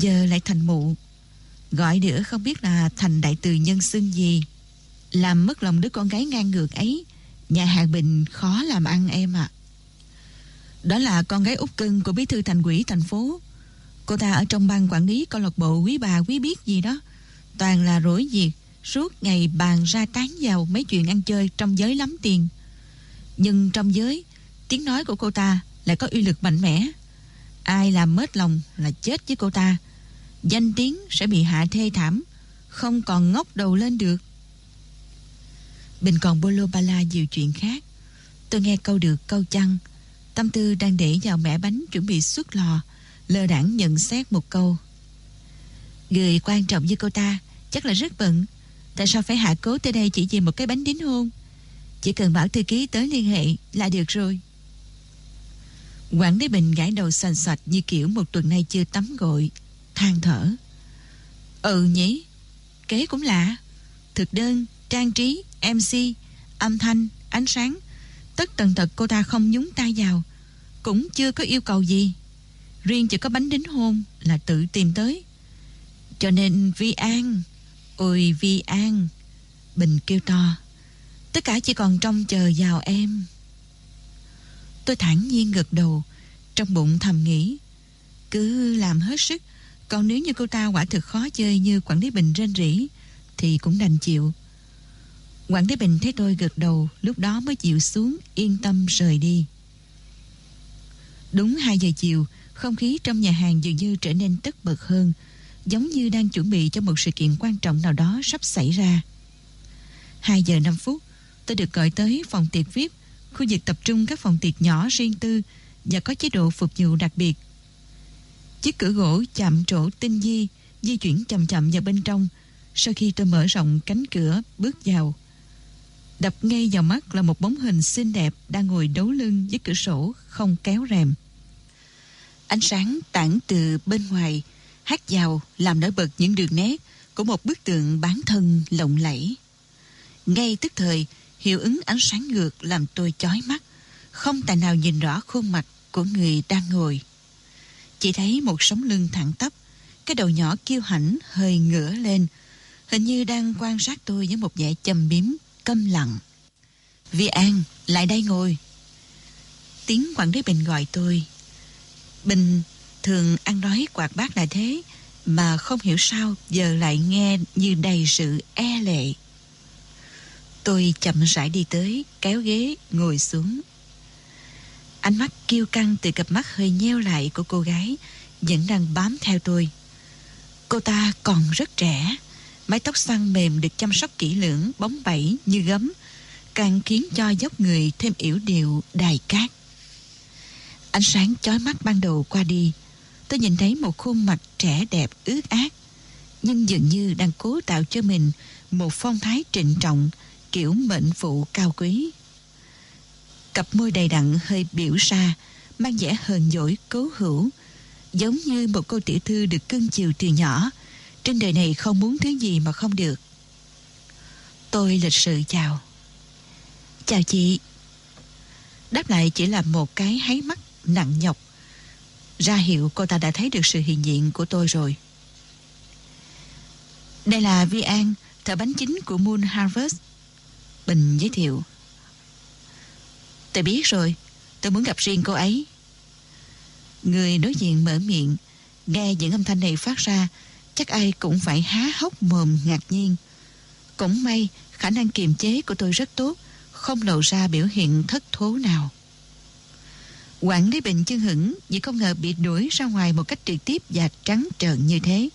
Giờ lại thành mụ. Gọi nữa không biết là thành đại từ nhân xưng gì. Làm mất lòng đứa con gái ngang ngược ấy, Nhà hàng Bình khó làm ăn em ạ. Đó là con gái út cưng của bí thư thành quỹ thành phố. Cô ta ở trong ban quản lý câu lạc bộ quý bà quý biết gì đó. Toàn là rối việc, Suốt ngày bàn ra tán vào mấy chuyện ăn chơi trong giới lắm tiền. Nhưng trong giới, Tiếng nói của cô ta lại có uy lực mạnh mẽ. Ai làm mết lòng là chết với cô ta. Danh tiếng sẽ bị hạ thê thảm, Không còn ngóc đầu lên được. Bình còn bolo bala nhiều chuyện khác. Tôi nghe câu được, câu chăng. Tâm tư đang để vào mẻ bánh chuẩn bị xuất lò, Lơ đảng nhận xét một câu. Người quan trọng như cô ta, Chắc là rất bận. Tại sao phải hạ cố tới đây chỉ vì một cái bánh đính hôn? Chỉ cần bảo thư ký tới liên hệ Là được rồi. Quản lý Bình gãi đầu sành sạch Như kiểu một tuần nay chưa tắm gội than thở. Ừ nhỉ Kế cũng lạ. Thực đơn, trang trí, MC Âm thanh, ánh sáng. Tất tần tật cô ta không nhúng tay vào Cũng chưa có yêu cầu gì. Riêng chỉ có bánh đính hôn Là tự tìm tới. Cho nên Vi An Ôi Vi An Bình kêu to Tất cả chỉ còn trông chờ vào em. Tôi thản nhiên gật đầu Trong bụng thầm nghĩ Cứ làm hết sức còn nếu như cô ta quả thực khó chơi Như quản lý Bình rên rỉ, Thì cũng đành chịu. Quản lý Bình thấy tôi gật đầu, Lúc đó mới chịu xuống, Yên tâm rời đi. Đúng 2 giờ chiều, Không khí trong nhà hàng dường như trở nên tất bật hơn, Giống như đang chuẩn bị cho một sự kiện quan trọng nào đó sắp xảy ra. 2 giờ 5 phút, Tôi được gọi tới phòng tiệc VIP, Khu vực tập trung các phòng tiệc nhỏ riêng tư Và có chế độ phục vụ đặc biệt. Chiếc cửa gỗ chạm trổ tinh di Di chuyển chậm chậm vào bên trong. Sau khi tôi mở rộng cánh cửa, Bước vào, Đập ngay vào mắt là một bóng hình xinh đẹp Đang ngồi đấu lưng với cửa sổ Không kéo rèm. Ánh sáng tản từ bên ngoài, Hát vào, làm nổi bật những đường nét Của một bức tượng bán thân lộng lẫy. Ngay tức thời, Hiệu ứng ánh sáng ngược làm tôi chói mắt. Không tài nào nhìn rõ khuôn mặt của người đang ngồi. Chỉ thấy một sống lưng thẳng tắp Cái đầu nhỏ kiêu hãnh hơi ngửa lên Hình như đang quan sát tôi với một vẻ châm biếm, câm lặng. Vi An, lại đây ngồi. Tiếng quản lý Bình gọi tôi. Bình thường ăn nói quạt bát là thế Mà không hiểu sao giờ lại nghe như đầy sự e lệ. Tôi chậm rãi đi tới, kéo ghế, ngồi xuống. Ánh mắt kiêu căng từ cặp mắt hơi nheo lại của cô gái vẫn đang bám theo tôi. Cô ta còn rất trẻ, mái tóc xoăn mềm được chăm sóc kỹ lưỡng, bóng bẩy như gấm, càng khiến cho dốc người thêm yểu điệu đài cát. Ánh sáng chói mắt ban đầu qua đi, tôi nhìn thấy một khuôn mặt trẻ đẹp ướt át, nhưng dường như đang cố tạo cho mình một phong thái trịnh trọng, kiểu mệnh phụ cao quý. Cặp môi đầy đặn hơi biểu ra, mang vẻ hờn dỗi cố hữu, giống như một cô tiểu thư được cưng chiều từ nhỏ, trên đời này không muốn thứ gì mà không được. Tôi lịch sự chào. Chào chị. Đáp lại chỉ là một cái háy mắt nặng nhọc. Ra hiệu cô ta đã thấy được sự hiện diện của tôi rồi. Đây là Vi An, thợ bánh chính của Moon Harvest. Bình giới thiệu Tôi biết rồi. Tôi muốn gặp riêng cô ấy. Người đối diện mở miệng, Nghe những âm thanh này phát ra, Chắc ai cũng phải há hốc mồm ngạc nhiên. Cũng may, Khả năng kiềm chế của tôi rất tốt, Không lộ ra biểu hiện thất thố nào. Quản lý bệnh chân hững, Vì không ngờ bị đuổi ra ngoài Một cách trực tiếp và trắng trợn như thế.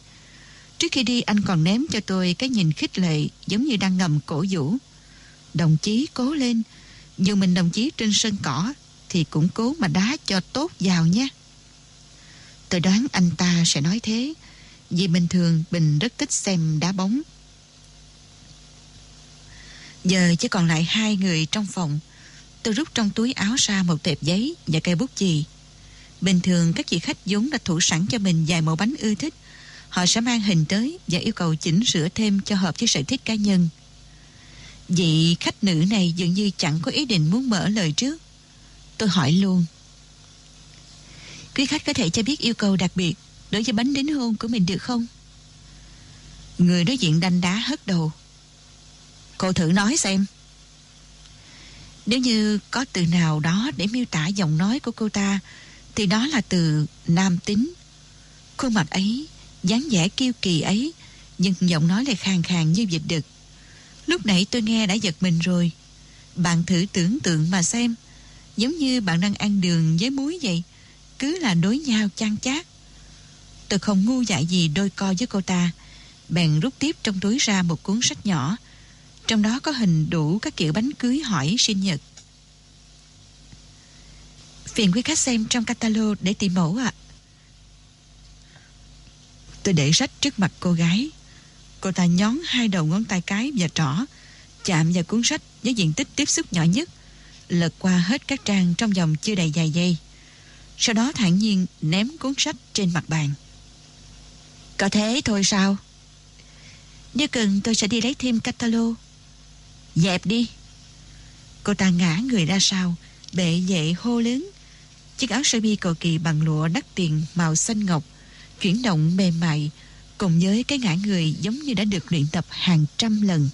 Trước khi đi, anh còn ném cho tôi Cái nhìn khích lệ, Giống như đang ngầm cổ vũ. Đồng chí cố lên dù mình đồng chí trên sân cỏ Thì cũng cố mà đá cho tốt vào nhé Tôi đoán anh ta sẽ nói thế, Vì bình thường Bình rất thích xem đá bóng. Giờ chỉ còn lại hai người trong phòng. Tôi rút trong túi áo ra một tệp giấy và cây bút chì. Bình thường các vị khách vốn đã thủ sẵn cho mình vài mẫu bánh ưa thích. Họ sẽ mang hình tới và yêu cầu chỉnh sửa thêm cho hợp với sở thích cá nhân. Vị khách nữ này dường như chẳng có ý định muốn mở lời trước. Tôi hỏi luôn. Quý khách có thể cho biết yêu cầu đặc biệt đối với bánh đính hôn của mình được không? Người đối diện đanh đá hất đầu. Cô thử nói xem. Nếu như có từ nào đó để miêu tả giọng nói của cô ta thì đó là từ nam tính. Khuôn mặt ấy, dáng vẻ kiêu kỳ ấy nhưng giọng nói lại khàn khàn như vịt đực. Lúc nãy tôi nghe đã giật mình rồi. Bạn thử tưởng tượng mà xem, giống như bạn đang ăn đường với muối vậy, cứ là đối nhau chan chát. Tôi không ngu dại gì đôi co với cô ta, bèn rút tiếp trong túi ra một cuốn sách nhỏ, trong đó có hình đủ các kiểu bánh cưới hỏi sinh nhật. Phiền quý khách xem trong catalog để tìm mẫu ạ. Tôi để sách trước mặt cô gái. Cô ta nhón hai đầu ngón tay cái và trỏ, chạm vào cuốn sách với diện tích tiếp xúc nhỏ nhất, lật qua hết các trang trong vòng chưa đầy vài giây. Sau đó thản nhiên ném cuốn sách trên mặt bàn. Có thế thôi sao? Nếu cần tôi sẽ đi lấy thêm catalog. Dẹp đi. Cô ta ngã người ra sau, bệ dậy hô lớn. Chiếc áo sơ mi cầu kỳ bằng lụa đắt tiền màu xanh ngọc, chuyển động mềm mại, cùng với cái ngã người giống như đã được luyện tập hàng trăm lần.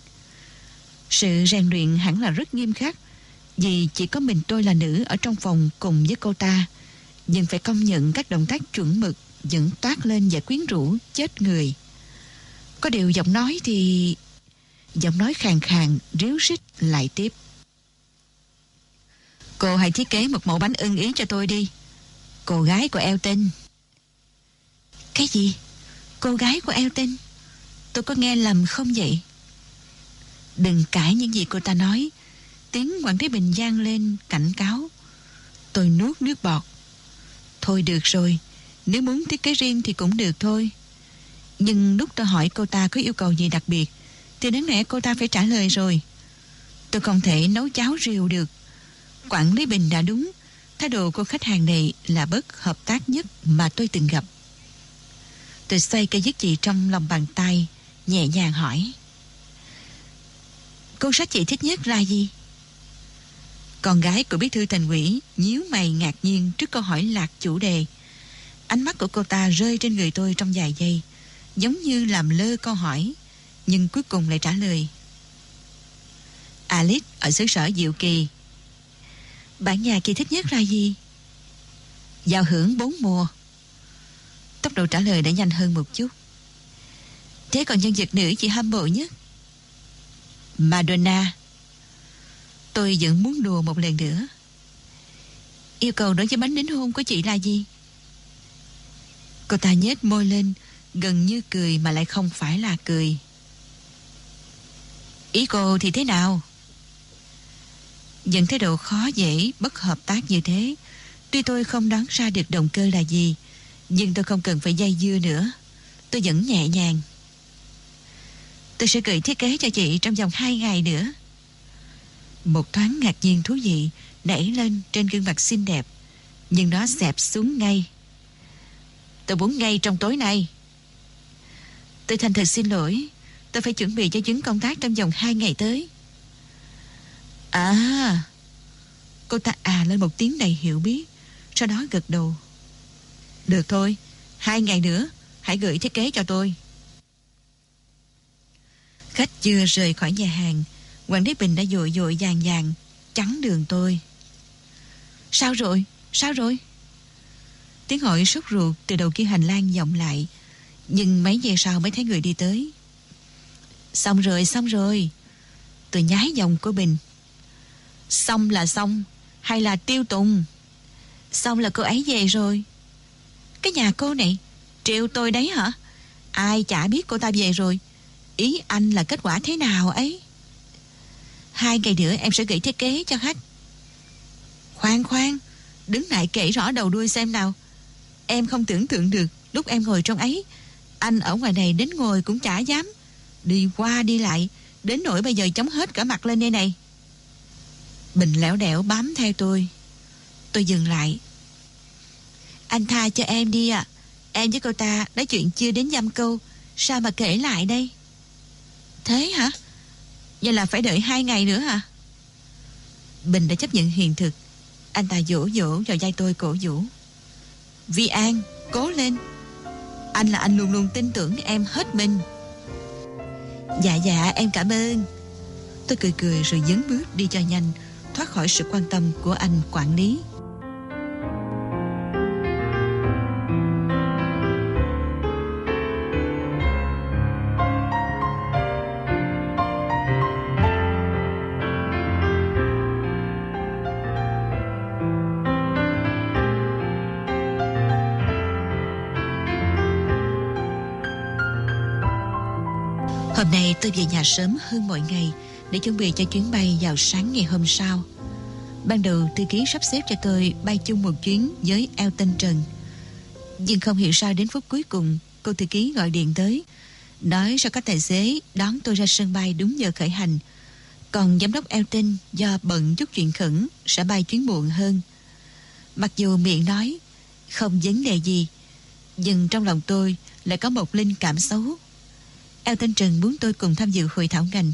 Sự rèn luyện hẳn là rất nghiêm khắc, vì chỉ có mình tôi là nữ ở trong phòng cùng với cô ta, nhưng phải công nhận các động tác chuẩn mực vẫn toát lên và quyến rũ chết người. Có điều giọng nói thì... Giọng nói khàn khàn, ríu rít lại tiếp. Cô hãy thiết kế một mẫu bánh ưng ý cho tôi đi. Cô gái của Elton. Cái gì? Cô gái của Elton? Tôi có nghe lầm không vậy? Đừng cãi những gì cô ta nói. Tiếng quản lý Bình gian lên cảnh cáo. Tôi nuốt nước bọt. Thôi được rồi, nếu muốn thiết kế riêng thì cũng được thôi. Nhưng lúc tôi hỏi cô ta có yêu cầu gì đặc biệt, thì đáng lẽ cô ta phải trả lời rồi. Tôi không thể nấu cháo rìu được. Quản lý Bình đã đúng. Thái độ của khách hàng này là bất hợp tác nhất mà tôi từng gặp. Tôi xoay cây viết chị trong lòng bàn tay, nhẹ nhàng hỏi. Cuốn sách chị thích nhất là gì? Con gái của bí thư thành ủy nhíu mày ngạc nhiên trước câu hỏi lạc chủ đề. Ánh mắt của cô ta rơi trên người tôi trong vài giây, giống như làm lơ câu hỏi, nhưng cuối cùng lại trả lời. Alice ở xứ sở Diệu Kỳ. Bản nhà kỳ thích nhất là gì? Giao hưởng bốn mùa. Tốc độ trả lời đã nhanh hơn một chút. Thế còn nhân vật nữ chị hâm mộ nhất? Madonna. Tôi vẫn muốn đùa một lần nữa. Yêu cầu đối với bánh đính hôn của chị là gì? Cô ta nhếch môi lên, gần như cười mà lại không phải là cười. Ý cô thì thế nào? Những thái độ khó dễ, bất hợp tác như thế, tuy tôi không đoán ra được động cơ là gì, nhưng tôi không cần phải dây dưa nữa. Tôi vẫn nhẹ nhàng. Tôi sẽ gửi thiết kế cho chị trong vòng hai ngày nữa. Một thoáng ngạc nhiên thú vị nảy lên trên gương mặt xinh đẹp, nhưng nó xẹp xuống ngay. Tôi muốn ngay trong tối nay. Tôi thành thật xin lỗi, tôi phải chuẩn bị cho chuyến công tác trong vòng hai ngày tới. À, cô ta à lên một tiếng đầy hiểu biết, sau đó gật đầu. Được thôi, hai ngày nữa, hãy gửi thiết kế cho tôi. Khách chưa rời khỏi nhà hàng, Hoàng Đế Bình đã dội dội vàng vàng, chắn đường tôi. Sao rồi? Sao rồi? Tiếng hỏi sốt ruột từ đầu kia hành lang vọng lại, nhưng mấy giây sau mới thấy người đi tới. Xong rồi, xong rồi. Tôi nhái dòng của Bình. Xong là xong, hay là tiêu tùng? Xong là cô ấy về rồi. Cái nhà cô này, Trêu tôi đấy hả? Ai chả biết cô ta về rồi. Ý anh là kết quả thế nào ấy? Hai ngày nữa em sẽ gửi thiết kế cho khách. Khoan khoan, đứng lại kể rõ đầu đuôi xem nào. Em không tưởng tượng được lúc em ngồi trong ấy, anh ở ngoài này đến ngồi cũng chả dám. Đi qua đi lại, đến nỗi bây giờ chống hết cả mặt lên đây này. Bình lẻo đẻo bám theo tôi. Tôi dừng lại. Anh tha cho em đi ạ. À. Em với cô ta nói chuyện chưa đến dăm câu, sao mà kể lại đây? Thế hả? Vậy là phải đợi hai ngày nữa hả? Bình đã chấp nhận hiện thực. Anh ta dỗ dỗ vào vai tôi cổ vũ. Vi An, cố lên. Anh là anh luôn luôn tin tưởng em hết mình Dạ dạ em cảm ơn Tôi cười cười rồi dấn bước đi cho nhanh Thoát khỏi sự quan tâm của anh quản lý Hôm nay tôi về nhà sớm hơn mọi ngày để chuẩn bị cho chuyến bay vào sáng ngày hôm sau. Ban đầu thư ký sắp xếp cho tôi bay chung một chuyến với Elton Trần. Nhưng không hiểu sao đến phút cuối cùng, cô thư ký gọi điện tới, nói sao các tài xế đón tôi ra sân bay đúng giờ khởi hành. Còn giám đốc Elton do bận chút chuyện khẩn sẽ bay chuyến muộn hơn. Mặc dù miệng nói, không vấn đề gì, nhưng trong lòng tôi lại có một linh cảm xấu Elton Trần muốn tôi cùng tham dự hội thảo ngành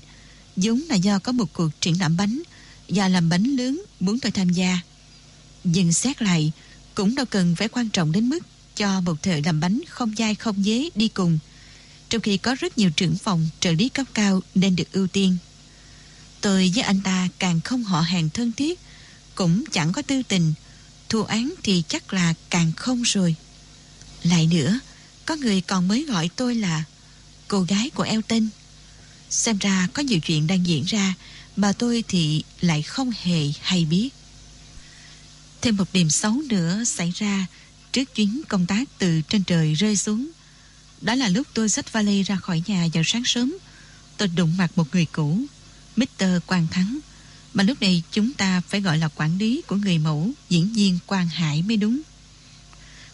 Vốn là do có một cuộc triển lãm bánh và làm bánh lớn muốn tôi tham gia. Nhưng xét lại cũng đâu cần phải quan trọng đến mức cho một thợ làm bánh không dai không dế đi cùng trong khi có rất nhiều trưởng phòng trợ lý cấp cao nên được ưu tiên. Tôi với anh ta càng không họ hàng thân thiết cũng chẳng có tư tình Thua án thì chắc là càng không rồi. Lại nữa, có người còn mới gọi tôi là cô gái của Elton. Xem ra có nhiều chuyện đang diễn ra mà tôi thì lại không hề hay biết. Thêm một điểm xấu nữa xảy ra trước chuyến công tác từ trên trời rơi xuống. Đó là lúc tôi xách vali ra khỏi nhà vào sáng sớm. Tôi đụng mặt một người cũ, Mr. Quang Thắng. Mà lúc này chúng ta phải gọi là quản lý của người mẫu diễn viên Quang Hải mới đúng.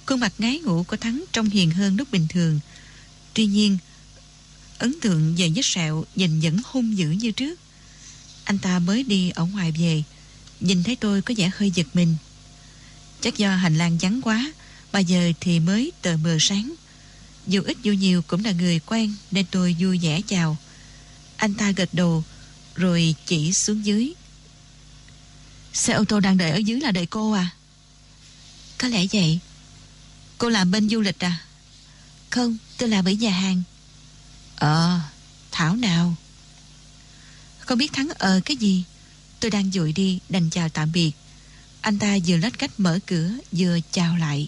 Khuôn mặt ngái ngủ của Thắng trông hiền hơn lúc bình thường. Tuy nhiên, ấn tượng về vết sẹo nhìn vẫn hung dữ như trước. Anh ta mới đi ở ngoài về, nhìn thấy tôi có vẻ hơi giật mình. Chắc do hành lang vắng quá, mà giờ thì mới tờ mờ sáng. Dù ít dù nhiều cũng là người quen nên tôi vui vẻ chào. Anh ta gật đầu rồi chỉ xuống dưới. Xe ô tô đang đợi ở dưới là đợi cô à? Có lẽ vậy. Cô làm bên du lịch à? Không, tôi làm ở nhà hàng. Ờ, Thảo nào? Không biết Thắng ờ cái gì? Tôi đang dội đi, đành chào tạm biệt. Anh ta vừa lách cách mở cửa, vừa chào lại.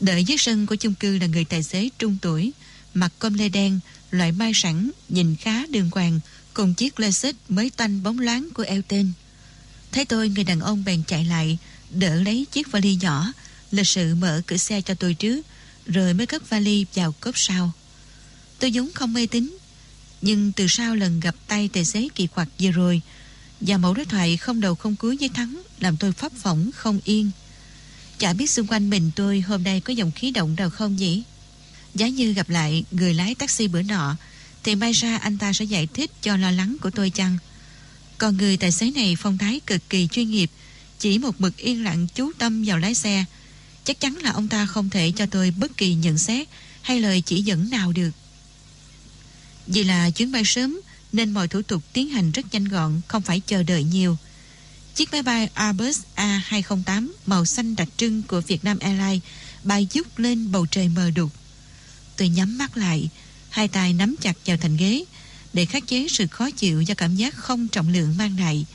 Đợi dưới sân của chung cư là người tài xế trung tuổi, mặc com lê đen, loại mai sẵn, nhìn khá đường hoàng, cùng chiếc Lexus mới tanh bóng loáng của Elton. Thấy tôi, người đàn ông bèn chạy lại, đỡ lấy chiếc vali nhỏ, lịch sự mở cửa xe cho tôi trước, rồi mới cất vali vào cốp sau. Tôi vốn không mê tín, Nhưng từ sau lần gặp tay tài xế kỳ quặc vừa rồi Và mẫu đối thoại không đầu không cuối với Thắng Làm tôi pháp phỏng không yên. Chả biết xung quanh mình tôi hôm nay có dòng khí động nào không nhỉ? Giá như gặp lại người lái taxi bữa nọ, Thì may ra anh ta sẽ giải thích cho lo lắng của tôi chăng? Còn người tài xế này phong thái cực kỳ chuyên nghiệp, Chỉ một mực yên lặng chú tâm vào lái xe. Chắc chắn là ông ta không thể cho tôi bất kỳ nhận xét Hay lời chỉ dẫn nào được vì là chuyến bay sớm nên mọi thủ tục tiến hành rất nhanh gọn, không phải chờ đợi nhiều. Chiếc máy bay Airbus A208 màu xanh đặc trưng của Vietnam Airlines bay dút lên bầu trời mờ đục. Tôi nhắm mắt lại, hai tay nắm chặt vào thành ghế để khắc chế sự khó chịu do cảm giác không trọng lượng mang lại,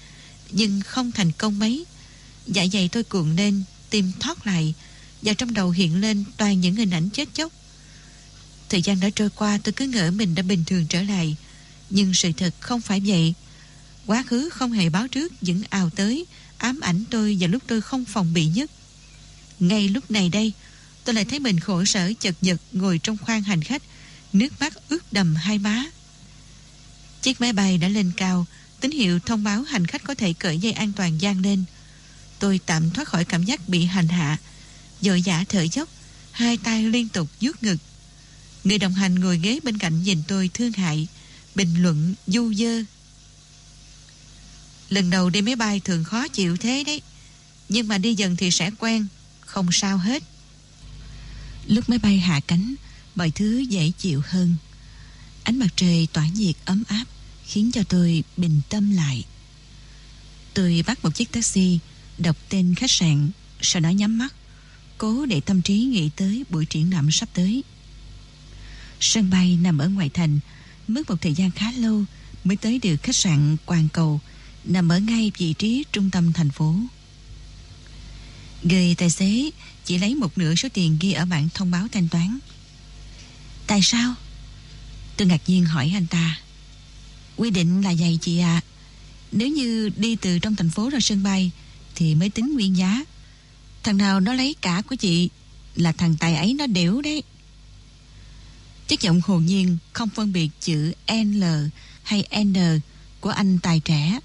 nhưng không thành công mấy. Dạ dày tôi cuộn lên, tim thoát lại, và trong đầu hiện lên toàn những hình ảnh chết chóc Thời gian đã trôi qua, tôi cứ ngỡ mình đã bình thường trở lại. Nhưng sự thật không phải vậy. Quá khứ không hề báo trước, Vẫn ào tới, Ám ảnh tôi vào lúc tôi không phòng bị nhất. Ngay lúc này đây, Tôi lại thấy mình khổ sở, chật vật, Ngồi trong khoang hành khách, Nước mắt ướt đầm hai má. Chiếc máy bay đã lên cao, Tín hiệu thông báo hành khách có thể cởi dây an toàn gian lên. Tôi tạm thoát khỏi cảm giác bị hành hạ. Dội dã thở dốc, Hai tay liên tục vuốt ngực. Người đồng hành ngồi ghế bên cạnh nhìn tôi thương hại, bình luận du dơ. Lần đầu đi máy bay thường khó chịu thế đấy, nhưng mà đi dần thì sẽ quen, không sao hết. Lúc máy bay hạ cánh, mọi thứ dễ chịu hơn. Ánh mặt trời tỏa nhiệt ấm áp, khiến cho tôi bình tâm lại. Tôi bắt một chiếc taxi, đọc tên khách sạn, sau đó nhắm mắt. cố để tâm trí nghĩ tới buổi triển lãm sắp tới. Sân bay nằm ở ngoài thành, mất một thời gian khá lâu mới tới được khách sạn Quang Cầu, nằm ở ngay vị trí trung tâm thành phố. Người tài xế chỉ lấy một nửa số tiền ghi ở bảng thông báo thanh toán. Tại sao? Tôi ngạc nhiên hỏi anh ta. Quy định là vậy chị ạ. À. Nếu như đi từ trong thành phố ra sân bay thì mới tính nguyên giá. Thằng nào nó lấy cả của chị là thằng tài ấy nó đểu đấy. Chất giọng hồn nhiên không phân biệt chữ L hay N của anh tài trẻ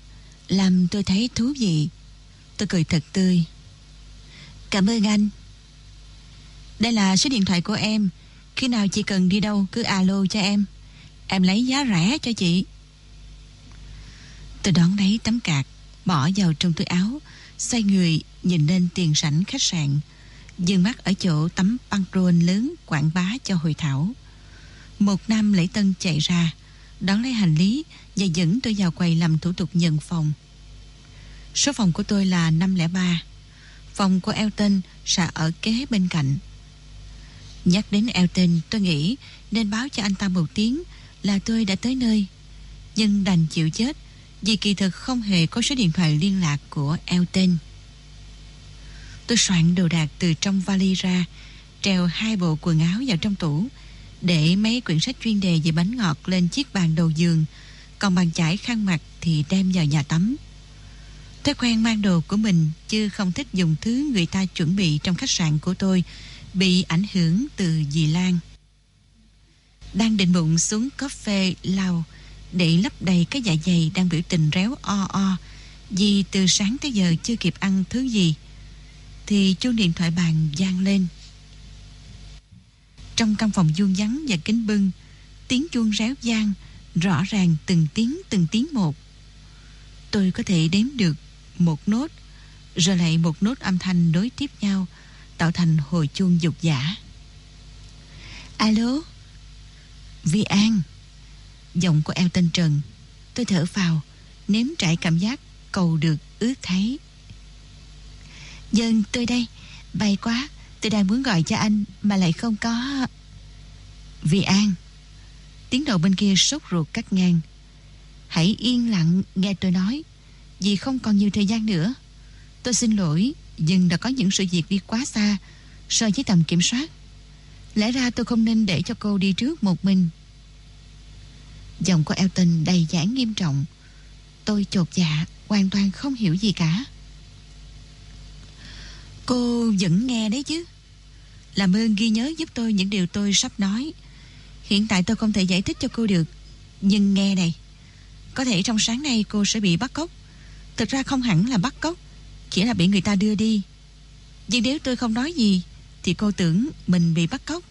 làm tôi thấy thú vị. Tôi cười thật tươi. Cảm ơn anh. Đây là số điện thoại của em. Khi nào chị cần đi đâu cứ alo cho em. Em lấy giá rẻ cho chị. Tôi đón lấy tấm cạc, bỏ vào trong túi áo, xoay người nhìn lên tiền sảnh khách sạn, dừng mắt ở chỗ tấm băng rôn lớn quảng bá cho hội thảo. Một nam lễ tân chạy ra, đón lấy hành lý và dẫn tôi vào quầy làm thủ tục nhận phòng. Số phòng của tôi là 503. Phòng của Elton sẽ ở kế bên cạnh. Nhắc đến Elton, tôi nghĩ nên báo cho anh ta một tiếng là tôi đã tới nơi. Nhưng đành chịu chết vì kỳ thực không hề có số điện thoại liên lạc của Elton. Tôi soạn đồ đạc từ trong vali ra, treo hai bộ quần áo vào trong tủ, để mấy quyển sách chuyên đề về bánh ngọt lên chiếc bàn đầu giường, còn bàn chải khăn mặt thì đem vào nhà tắm. Thói quen mang đồ của mình chứ không thích dùng thứ người ta chuẩn bị trong khách sạn của tôi bị ảnh hưởng từ dì Lan. Đang định bụng xuống cafe lau để lấp đầy cái dạ dày đang biểu tình réo o o vì từ sáng tới giờ chưa kịp ăn thứ gì thì chuông điện thoại bàn vang lên. Trong căn phòng vuông vắn và kính bưng, tiếng chuông réo vang rõ ràng từng tiếng từng tiếng một. Tôi có thể đếm được một nốt rồi lại một nốt âm thanh đối tiếp nhau tạo thành hồi chuông dục giả. Alo? Vi An. Giọng của eo tên Trần. Tôi thở vào, nếm trải cảm giác cầu được ước thấy. Dân tôi đây, bay quá, tôi đang muốn gọi cho anh mà lại không có... Vi An. Tiếng đầu bên kia sốt ruột cắt ngang. Hãy yên lặng nghe tôi nói, vì không còn nhiều thời gian nữa. Tôi xin lỗi, nhưng đã có những sự việc đi quá xa so với tầm kiểm soát. Lẽ ra tôi không nên để cho cô đi trước một mình. Giọng của Elton đầy giãn nghiêm trọng. Tôi chột dạ, hoàn toàn không hiểu gì cả. Cô vẫn nghe đấy chứ. Làm ơn ghi nhớ giúp tôi những điều tôi sắp nói. Hiện tại tôi không thể giải thích cho cô được. Nhưng nghe này, có thể trong sáng nay cô sẽ bị bắt cóc. Thực ra không hẳn là bắt cóc, chỉ là bị người ta đưa đi. Nhưng nếu tôi không nói gì, thì cô tưởng mình bị bắt cóc.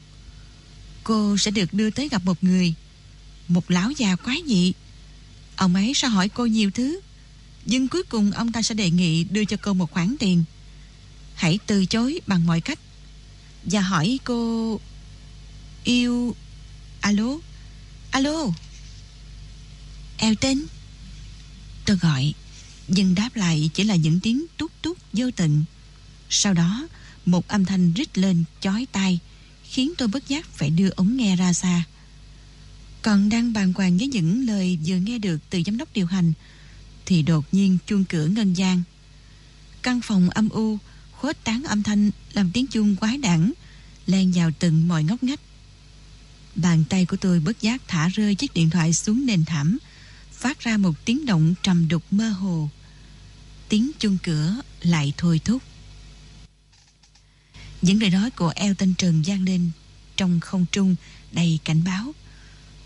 Cô sẽ được đưa tới gặp một người, một lão già quái dị. Ông ấy sẽ hỏi cô nhiều thứ, nhưng cuối cùng ông ta sẽ đề nghị đưa cho cô một khoản tiền. Hãy từ chối bằng mọi cách và hỏi cô yêu alo? Alo? Eo tên? Tôi gọi. Nhưng đáp lại chỉ là những tiếng tút tút vô tận sau đó, một âm thanh rít lên chói tai, khiến tôi bất giác phải đưa ống nghe ra xa. Còn đang bàn hoàng với những lời vừa nghe được từ giám đốc điều hành, thì đột nhiên chuông cửa ngân gian căn phòng âm u, khuếch tán âm thanh làm tiếng chuông quái đản, len vào từng mọi ngóc ngách bàn tay của tôi bất giác thả rơi chiếc điện thoại xuống nền thảm phát ra một tiếng động trầm đục mơ hồ tiếng chuông cửa lại thôi thúc những lời nói của Elton Trần gian lên trong không trung đầy cảnh báo.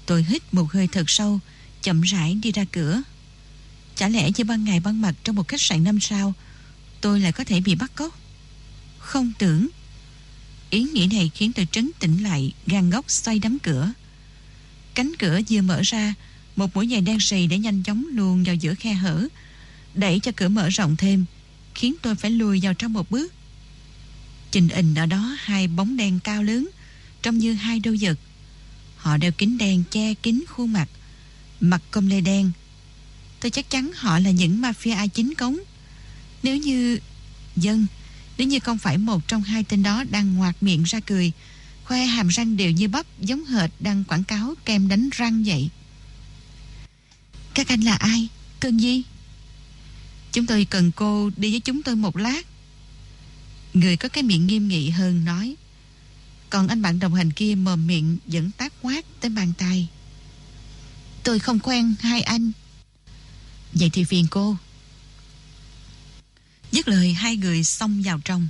Tôi hít một hơi thật sâu, chậm rãi đi ra cửa. Chả lẽ như ban ngày ban mặt trong một khách sạn năm sao, tôi lại có thể bị bắt cóc? Không tưởng. Ý nghĩ này khiến tôi trấn tĩnh lại, gan ngốc xoay đấm cửa. Cánh cửa vừa mở ra, một mũi giày đen xì để nhanh chóng luồn vào giữa khe hở, đẩy cho cửa mở rộng thêm, khiến tôi phải lùi vào trong một bước. Trình hình ở đó hai bóng đen cao lớn, trông như hai đôi giật. Họ đeo kính đen che kín khuôn mặt, mặt công lê đen. Tôi chắc chắn họ là những mafia chính cống. Nếu như... Dân, nếu như không phải một trong hai tên đó đang ngoạc miệng ra cười, khoe hàm răng đều như bắp giống hệt đang quảng cáo kem đánh răng vậy. Các anh là ai? Cần gì? Chúng tôi cần cô đi với chúng tôi một lát. Người có cái miệng nghiêm nghị hơn nói. Còn anh bạn đồng hành kia mồm miệng vẫn tác quát tới bàn tay. Tôi không quen hai anh. Vậy thì phiền cô. Dứt lời hai người xông vào trong.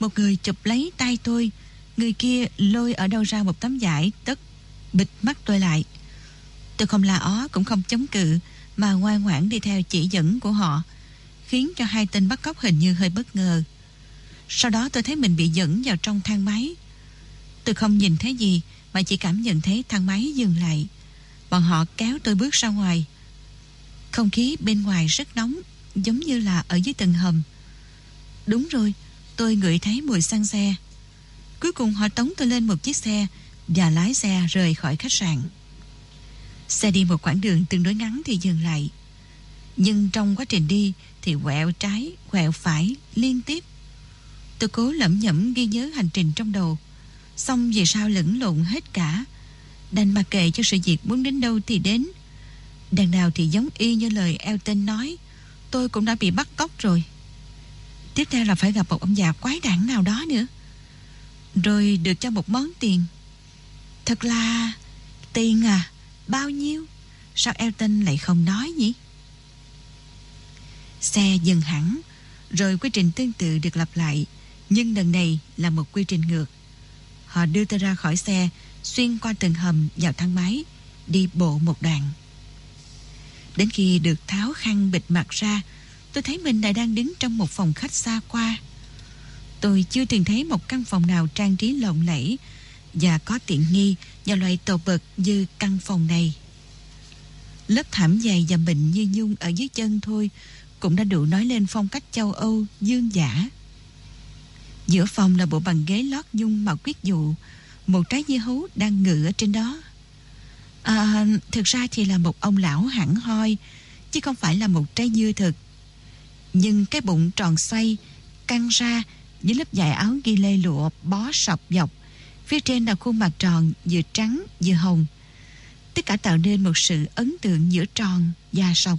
Một người chụp lấy tay tôi, người kia lôi ở đâu ra một tấm vải tất bịt mắt tôi lại. Tôi không la ó cũng không chống cự mà ngoan ngoãn đi theo chỉ dẫn của họ, khiến cho hai tên bắt cóc hình như hơi bất ngờ. Sau đó tôi thấy mình bị dẫn vào trong thang máy. Tôi không nhìn thấy gì mà chỉ cảm nhận thấy thang máy dừng lại. Bọn họ kéo tôi bước ra ngoài. Không khí bên ngoài rất nóng, giống như là ở dưới tầng hầm. Đúng rồi, tôi ngửi thấy mùi xăng xe. Cuối cùng họ tống tôi lên một chiếc xe và lái xe rời khỏi khách sạn. Xe đi một quãng đường tương đối ngắn thì dừng lại. Nhưng trong quá trình đi thì quẹo trái, quẹo phải liên tiếp. Tôi cố lẩm nhẩm ghi nhớ hành trình trong đầu. Xong về sau lẫn lộn hết cả. Đành mặc kệ cho sự việc muốn đến đâu thì đến. Đằng nào thì giống y như lời Elton nói. Tôi cũng đã bị bắt cóc rồi. Tiếp theo là phải gặp một ông già quái đản nào đó nữa. Rồi được cho một món tiền. Thật là... Tiền à? Bao nhiêu? Sao Elton lại không nói nhỉ? Xe dừng hẳn, rồi quy trình tương tự được lặp lại, nhưng lần này là một quy trình ngược. Họ đưa tôi ra khỏi xe, xuyên qua tầng hầm vào thang máy, đi bộ một đoạn. Đến khi được tháo khăn bịt mặt ra, tôi thấy mình lại đang đứng trong một phòng khách xa qua. Tôi chưa từng thấy một căn phòng nào trang trí lộng lẫy và có tiện nghi và loại tổ bật như căn phòng này. Lớp thảm dày và mịn như nhung ở dưới chân thôi cũng đã đủ nói lên phong cách châu Âu dương giả. Giữa phòng là bộ bàn ghế lót nhung màu quyết dụ, một trái dưa hấu đang ngự ở trên đó. À, thực ra thì là một ông lão hẳn hoi, chứ không phải là một trái dưa thực. Nhưng cái bụng tròn xoay, căng ra với lớp dài áo ghi lê lụa bó sọc dọc. Phía trên là khuôn mặt tròn vừa trắng vừa hồng. Tất cả tạo nên một sự ấn tượng giữa tròn và sọc.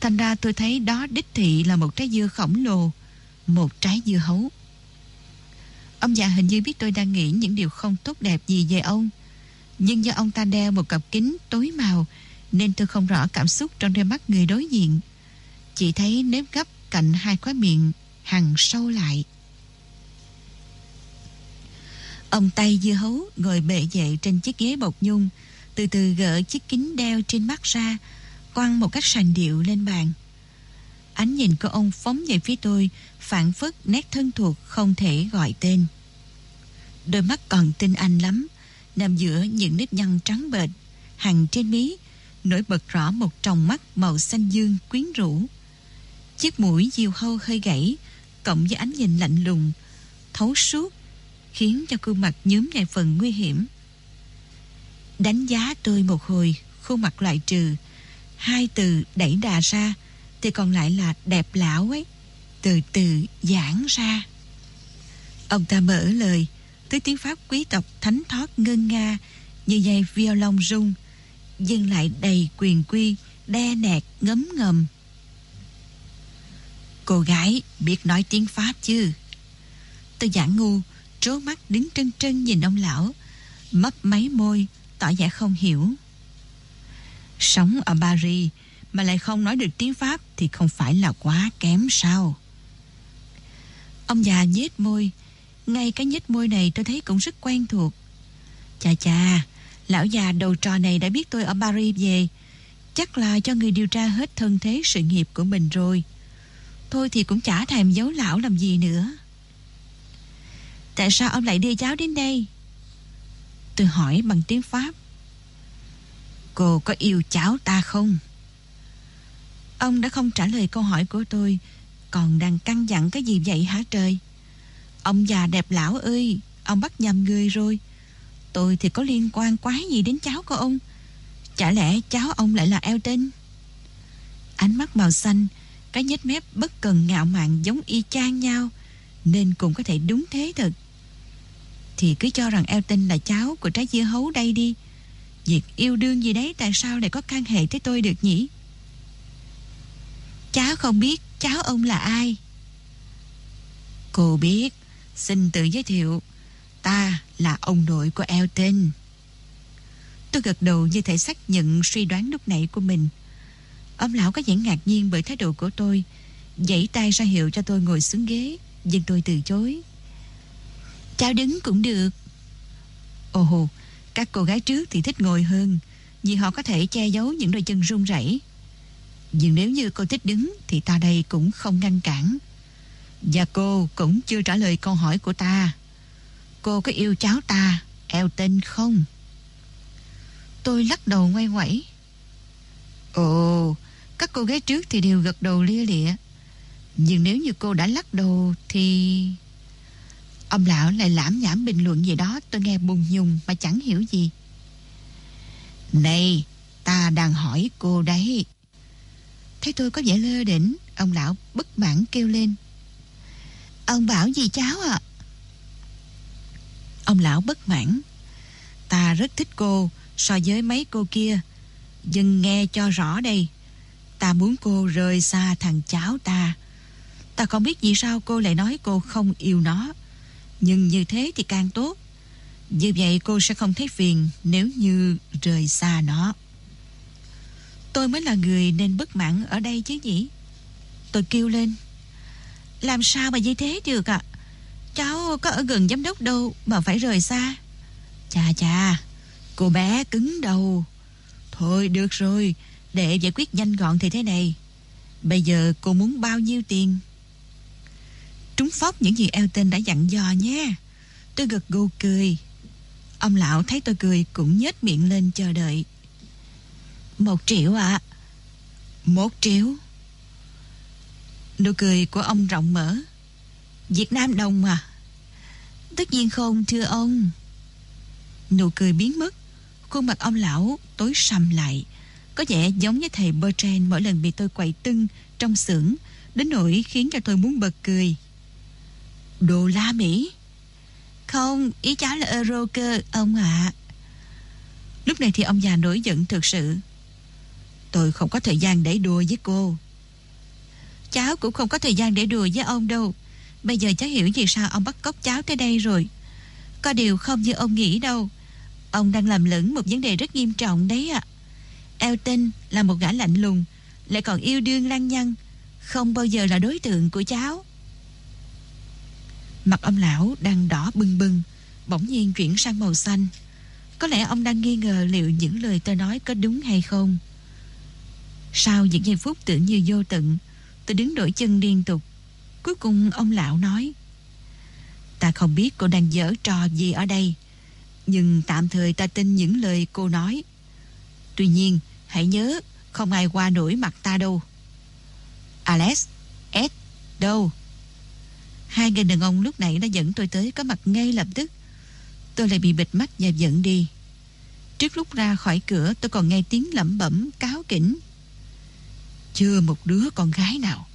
Thành ra tôi thấy đó đích thị là một trái dưa khổng lồ, một trái dưa hấu. Ông già hình như biết tôi đang nghĩ những điều không tốt đẹp gì về ông. Nhưng do ông ta đeo một cặp kính tối màu nên tôi không rõ cảm xúc trong đôi mắt người đối diện. Chỉ thấy nếp gấp cạnh hai khóe miệng hằng sâu lại. Ông tay dưa hấu ngồi bệ dậy trên chiếc ghế bọc nhung, từ từ gỡ chiếc kính đeo trên mắt ra, quăng một cách sành điệu lên bàn. Ánh nhìn của ông phóng về phía tôi, phản phất nét thân thuộc không thể gọi tên. Đôi mắt còn tinh anh lắm, nằm giữa những nếp nhăn trắng bệch, hằng trên mí, nổi bật rõ một tròng mắt màu xanh dương quyến rũ. Chiếc mũi diều hâu hơi gãy, cộng với ánh nhìn lạnh lùng, thấu suốt, khiến cho khuôn mặt nhớm vài phần nguy hiểm. Đánh giá tôi một hồi, khuôn mặt loại trừ, hai từ đẩy đà ra, thì còn lại là đẹp lão ấy, từ từ giãn ra. Ông ta mở lời, tới tiếng Pháp quý tộc thánh thoát ngân nga, như dây violon rung, dừng lại đầy quyền quy, đe nẹt ngấm ngầm. Cô gái biết nói tiếng Pháp chứ? Tôi giả ngu, trố mắt đứng trân trân nhìn ông lão, mấp máy môi, tỏ vẻ không hiểu. Sống ở Paris mà lại không nói được tiếng Pháp thì không phải là quá kém sao? Ông già nhếch môi, ngay cái nhếch môi này tôi thấy cũng rất quen thuộc. Chà chà, lão già đầu trò này đã biết tôi ở Paris về, chắc là cho người điều tra hết thân thế sự nghiệp của mình rồi. Thôi thì cũng chả thèm giấu lão làm gì nữa. Tại sao ông lại đưa cháu đến đây? Tôi hỏi bằng tiếng Pháp. Cô có yêu cháu ta không? Ông đã không trả lời câu hỏi của tôi, Còn đang căng dặn cái gì vậy hả trời Ông già đẹp lão ơi, Ông bắt nhầm người rồi Tôi thì có liên quan quái gì đến cháu của ông Chả lẽ cháu ông lại là Elton Ánh mắt màu xanh cái nhếch mép bất cần ngạo mạn giống y chang nhau, Nên cũng có thể đúng thế thật. Thì cứ cho rằng Elton là cháu của trái dưa hấu đây đi. Việc yêu đương gì đấy, Tại sao lại có can hệ tới tôi được nhỉ? Cháu không biết cháu ông là ai. Cô biết, Xin tự giới thiệu, Ta là ông nội của Elton. Tôi gật đầu như thể xác nhận suy đoán lúc nãy của mình. Ông lão có vẻ ngạc nhiên bởi thái độ của tôi. Dãy tay ra hiệu cho tôi ngồi xuống ghế Nhưng tôi từ chối. Cháu đứng cũng được. Ồ hồ Các cô gái trước thì thích ngồi hơn, Vì họ có thể che giấu những đôi chân run rẩy. Nhưng nếu như cô thích đứng Thì ta đây cũng không ngăn cản. Và cô cũng chưa trả lời câu hỏi của ta. Cô có yêu cháu ta Elton không? Tôi lắc đầu ngoay ngoẩy. Ồ các cô gái trước thì đều gật đầu lia lịa. Nhưng nếu như cô đã lắc đầu Thì Ông lão lại lãm nhảm bình luận gì đó, Tôi nghe bùng nhùng mà chẳng hiểu gì. Này, Ta đang hỏi cô đấy. Thấy tôi có vẻ lơ đỉnh, Ông lão bất mãn kêu lên. Ông bảo gì cháu ạ? Ông lão bất mãn. Ta rất thích cô So với mấy cô kia dừng nghe cho rõ đây. Ta muốn cô rời xa thằng cháu ta. Ta không biết vì sao cô lại nói cô không yêu nó. Nhưng như thế thì càng tốt. Như vậy cô sẽ không thấy phiền Nếu như rời xa nó. Tôi mới là người nên bất mãn ở đây chứ nhỉ? Tôi kêu lên. Làm sao mà như thế được ạ? À? Cháu có ở gần giám đốc đâu Mà phải rời xa? Chà chà, Cô bé cứng đầu. Thôi được rồi để giải quyết nhanh gọn thì thế này. Bây giờ cô muốn bao nhiêu tiền? Trúng phóc những gì Elton đã dặn dò nhé. Tôi gật gù cười. Ông lão thấy tôi cười Cũng nhếch miệng lên chờ đợi. Một triệu ạ. À. Một triệu? Nụ cười của ông rộng mở. Việt Nam đồng à? Tất nhiên không, thưa ông. Nụ cười biến mất. Khuôn mặt ông lão tối sầm lại. Có vẻ giống như thầy Bertrand Mỗi lần bị tôi quậy tưng trong xưởng Đến nỗi khiến cho tôi muốn bật cười. Đô la Mỹ? Không, ý cháu là euro cơ Ông ạ. À. Lúc này thì ông già nổi giận thực sự. Tôi không có thời gian để đùa với cô. Cháu cũng không có thời gian để đùa với ông đâu. Bây giờ cháu hiểu vì sao ông bắt cóc cháu tới đây rồi. Có điều không như ông nghĩ đâu. Ông đang làm lẫn một vấn đề rất nghiêm trọng đấy ạ. à. Elton là một gã lạnh lùng, Lại còn yêu đương lăng nhăng, Không bao giờ là đối tượng của cháu. Mặt ông lão đang đỏ bừng bừng, Bỗng nhiên chuyển sang màu xanh. Có lẽ ông đang nghi ngờ liệu những lời tôi nói có đúng hay không. Sau những giây phút tưởng như vô tận, Tôi đứng đổi chân liên tục. Cuối cùng ông lão nói, Ta không biết cô đang dở trò gì ở đây, Nhưng tạm thời ta tin những lời cô nói. Tuy nhiên Hãy nhớ Không ai qua nổi mặt ta đâu. Alex Ed Đâu? Hai người đàn ông lúc nãy đã dẫn tôi tới Có mặt ngay lập tức. Tôi lại bị bịt mắt và dẫn đi. Trước lúc ra khỏi cửa tôi còn nghe tiếng lẩm bẩm cáo kỉnh. Chưa một đứa con gái nào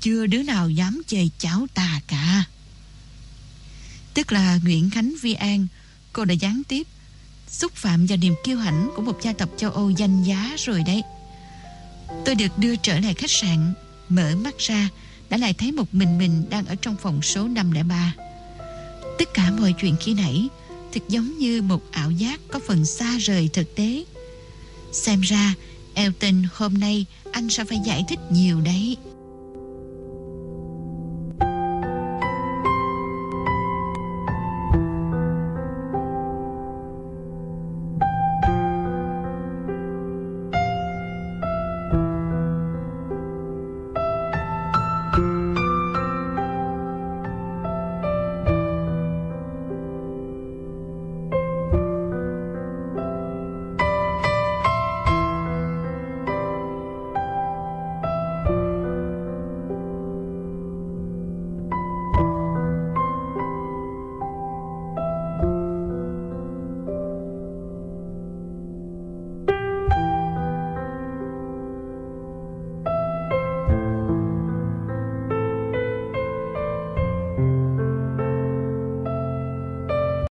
chưa đứa nào dám chê cháu ta cả. Tức là Nguyễn Khánh Vi An, cô đã gián tiếp xúc phạm vào niềm kiêu hãnh của một gia tộc châu Âu danh giá rồi đấy. Tôi được đưa trở lại khách sạn, mở mắt ra, đã lại thấy một mình mình đang ở trong phòng số 503. Tất cả mọi chuyện khi nãy thật giống như một ảo giác có phần xa rời thực tế. Xem ra, Elton hôm nay anh sẽ phải giải thích nhiều đấy.